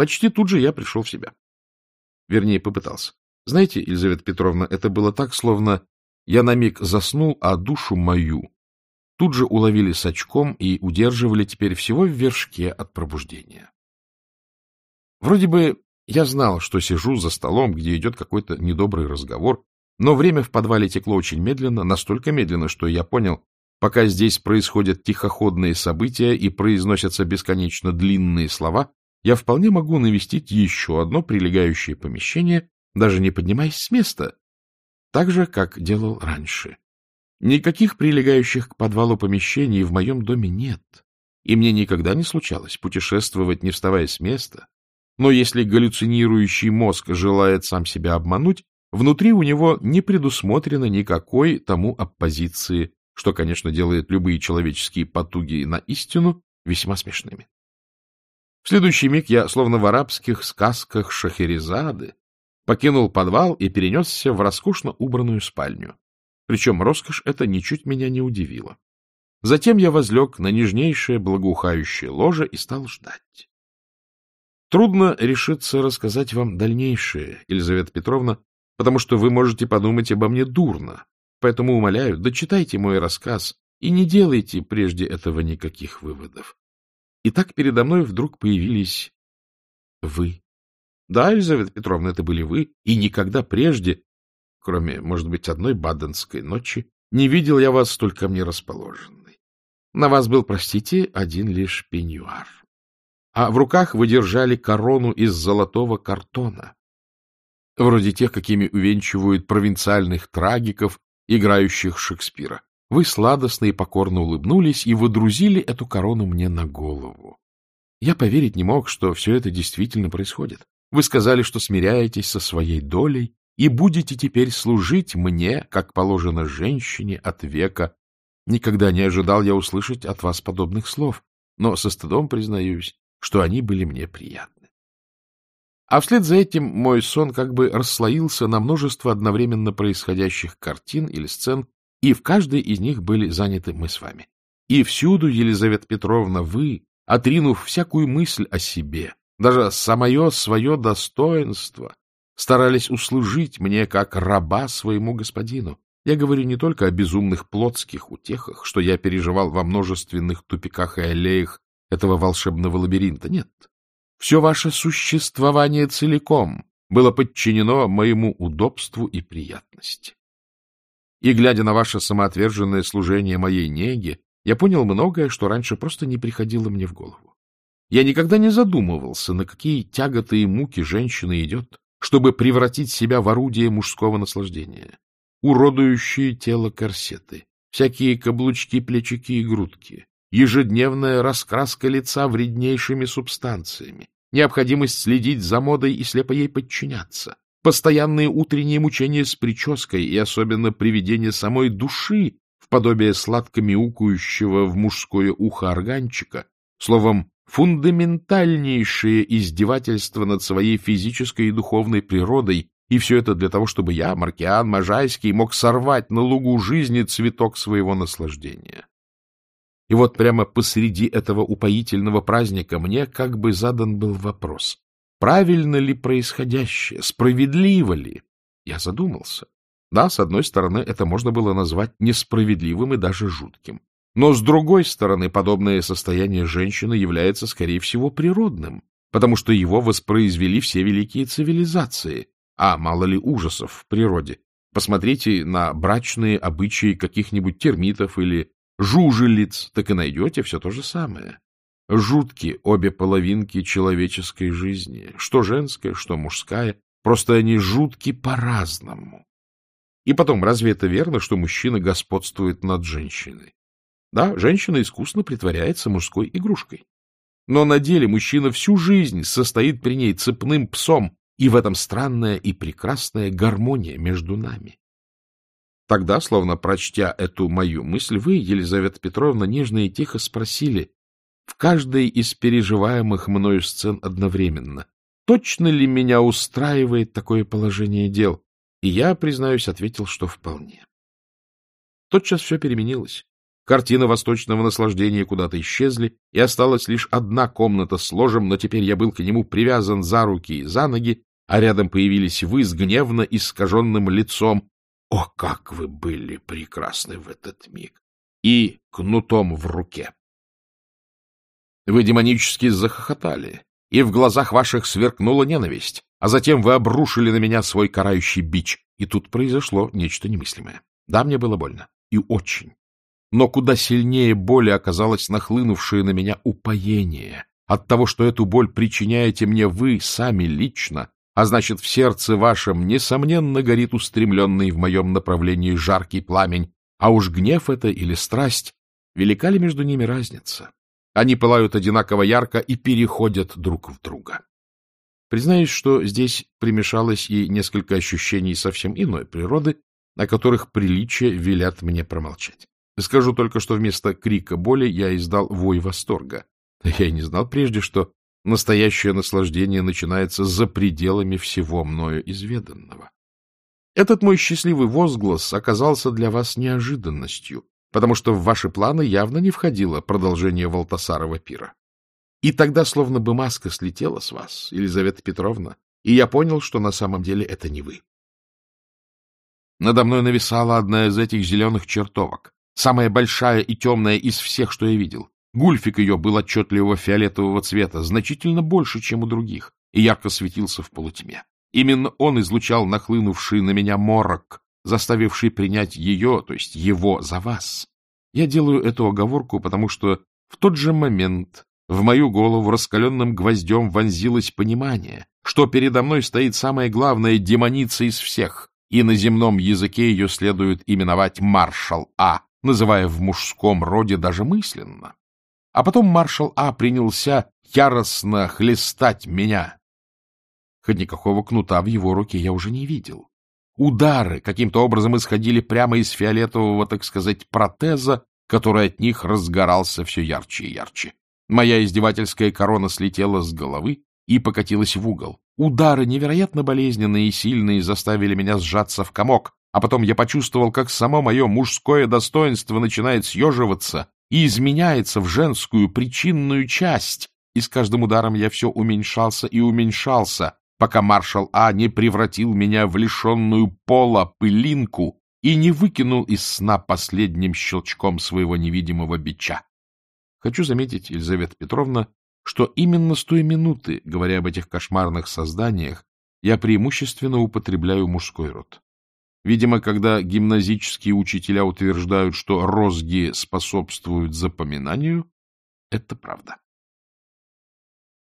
Почти тут же я пришел в себя. Вернее, попытался. Знаете, Елизавета Петровна, это было так, словно я на миг заснул, а душу мою тут же уловили с очком и удерживали теперь всего в вершке от пробуждения. Вроде бы я знал, что сижу за столом, где идет какой-то недобрый разговор, но время в подвале текло очень медленно, настолько медленно, что я понял, пока здесь происходят тихоходные события и произносятся бесконечно длинные слова, я вполне могу навестить еще одно прилегающее помещение, даже не поднимаясь с места, так же, как делал раньше. Никаких прилегающих к подвалу помещений в моем доме нет, и мне никогда не случалось путешествовать, не вставая с места. Но если галлюцинирующий мозг желает сам себя обмануть, Внутри у него не предусмотрено никакой тому оппозиции, что, конечно, делает любые человеческие потуги на истину весьма смешными. В следующий миг я, словно в арабских сказках Шахерезады, покинул подвал и перенесся в роскошно убранную спальню. Причем роскошь эта ничуть меня не удивила. Затем я возлег на нежнейшее благоухающее ложе и стал ждать. Трудно решиться рассказать вам дальнейшее, Елизавета Петровна, потому что вы можете подумать обо мне дурно. Поэтому, умоляю, дочитайте мой рассказ и не делайте прежде этого никаких выводов. И так передо мной вдруг появились вы. Да, Елизавета Петровна, это были вы, и никогда прежде, кроме, может быть, одной баденской ночи, не видел я вас столь ко мне расположенной. На вас был, простите, один лишь пеньюар. А в руках вы держали корону из золотого картона вроде тех, какими увенчивают провинциальных трагиков, играющих Шекспира. Вы сладостно и покорно улыбнулись и водрузили эту корону мне на голову. Я поверить не мог, что все это действительно происходит. Вы сказали, что смиряетесь со своей долей и будете теперь служить мне, как положено женщине от века. Никогда не ожидал я услышать от вас подобных слов, но со стыдом признаюсь, что они были мне приятны. А вслед за этим мой сон как бы расслоился на множество одновременно происходящих картин или сцен, и в каждой из них были заняты мы с вами. И всюду, Елизавета Петровна, вы, отринув всякую мысль о себе, даже самое свое достоинство, старались услужить мне как раба своему господину. Я говорю не только о безумных плотских утехах, что я переживал во множественных тупиках и аллеях этого волшебного лабиринта. Нет, все ваше существование целиком было подчинено моему удобству и приятности. И, глядя на ваше самоотверженное служение моей неге, я понял многое, что раньше просто не приходило мне в голову. Я никогда не задумывался, на какие тяготы и муки женщина идет, чтобы превратить себя в орудие мужского наслаждения. Уродующие тело корсеты, всякие каблучки, плечики и грудки, ежедневная раскраска лица вреднейшими субстанциями, необходимость следить за модой и слепо ей подчиняться, постоянные утренние мучения с прической и особенно приведение самой души в подобие сладко мяукающего в мужское ухо органчика, словом, фундаментальнейшее издевательство над своей физической и духовной природой, и все это для того, чтобы я, Маркиан Можайский, мог сорвать на лугу жизни цветок своего наслаждения. И вот прямо посреди этого упоительного праздника мне как бы задан был вопрос. Правильно ли происходящее? Справедливо ли? Я задумался. Да, с одной стороны, это можно было назвать несправедливым и даже жутким. Но с другой стороны, подобное состояние женщины является, скорее всего, природным, потому что его воспроизвели все великие цивилизации. А мало ли ужасов в природе. Посмотрите на брачные обычаи каких-нибудь термитов или жужелиц, так и найдете все то же самое. Жуткие обе половинки человеческой жизни, что женская, что мужская, просто они жутки по-разному. И потом, разве это верно, что мужчина господствует над женщиной? Да, женщина искусно притворяется мужской игрушкой. Но на деле мужчина всю жизнь состоит при ней цепным псом, и в этом странная и прекрасная гармония между нами. Тогда, словно прочтя эту мою мысль, вы, Елизавета Петровна, нежно и тихо спросили в каждой из переживаемых мною сцен одновременно, точно ли меня устраивает такое положение дел? И я, признаюсь, ответил, что вполне. Тотчас все переменилось. Картины восточного наслаждения куда-то исчезли, и осталась лишь одна комната с ложем, но теперь я был к нему привязан за руки и за ноги, а рядом появились вы с гневно искаженным лицом. О, как вы были прекрасны в этот миг! И кнутом в руке. Вы демонически захохотали, и в глазах ваших сверкнула ненависть, а затем вы обрушили на меня свой карающий бич, и тут произошло нечто немыслимое. Да, мне было больно, и очень но куда сильнее боли оказалось нахлынувшее на меня упоение от того, что эту боль причиняете мне вы сами лично, а значит, в сердце вашем, несомненно, горит устремленный в моем направлении жаркий пламень, а уж гнев это или страсть, велика ли между ними разница? Они пылают одинаково ярко и переходят друг в друга. Признаюсь, что здесь примешалось и несколько ощущений совсем иной природы, о которых приличие велят мне промолчать. Скажу только, что вместо крика боли я издал вой восторга. Я и не знал прежде, что настоящее наслаждение начинается за пределами всего мною изведанного. Этот мой счастливый возглас оказался для вас неожиданностью, потому что в ваши планы явно не входило продолжение Валтасарова пира. И тогда словно бы маска слетела с вас, Елизавета Петровна, и я понял, что на самом деле это не вы. Надо мной нависала одна из этих зеленых чертовок, самая большая и темная из всех, что я видел. Гульфик ее был отчетливого фиолетового цвета, значительно больше, чем у других, и ярко светился в полутьме. Именно он излучал нахлынувший на меня морок, заставивший принять ее, то есть его, за вас. Я делаю эту оговорку, потому что в тот же момент в мою голову раскаленным гвоздем вонзилось понимание, что передо мной стоит самая главная демоница из всех, и на земном языке ее следует именовать маршал А, называя в мужском роде даже мысленно. А потом маршал А принялся яростно хлестать меня. Хоть никакого кнута в его руке я уже не видел. Удары каким-то образом исходили прямо из фиолетового, так сказать, протеза, который от них разгорался все ярче и ярче. Моя издевательская корона слетела с головы и покатилась в угол. Удары, невероятно болезненные и сильные, заставили меня сжаться в комок, а потом я почувствовал, как само мое мужское достоинство начинает съеживаться и изменяется в женскую причинную часть, и с каждым ударом я все уменьшался и уменьшался, пока маршал А не превратил меня в лишенную пола пылинку и не выкинул из сна последним щелчком своего невидимого бича. Хочу заметить, Елизавета Петровна, что именно с той минуты, говоря об этих кошмарных созданиях, я преимущественно употребляю мужской род. Видимо, когда гимназические учителя утверждают, что розги способствуют запоминанию, это правда.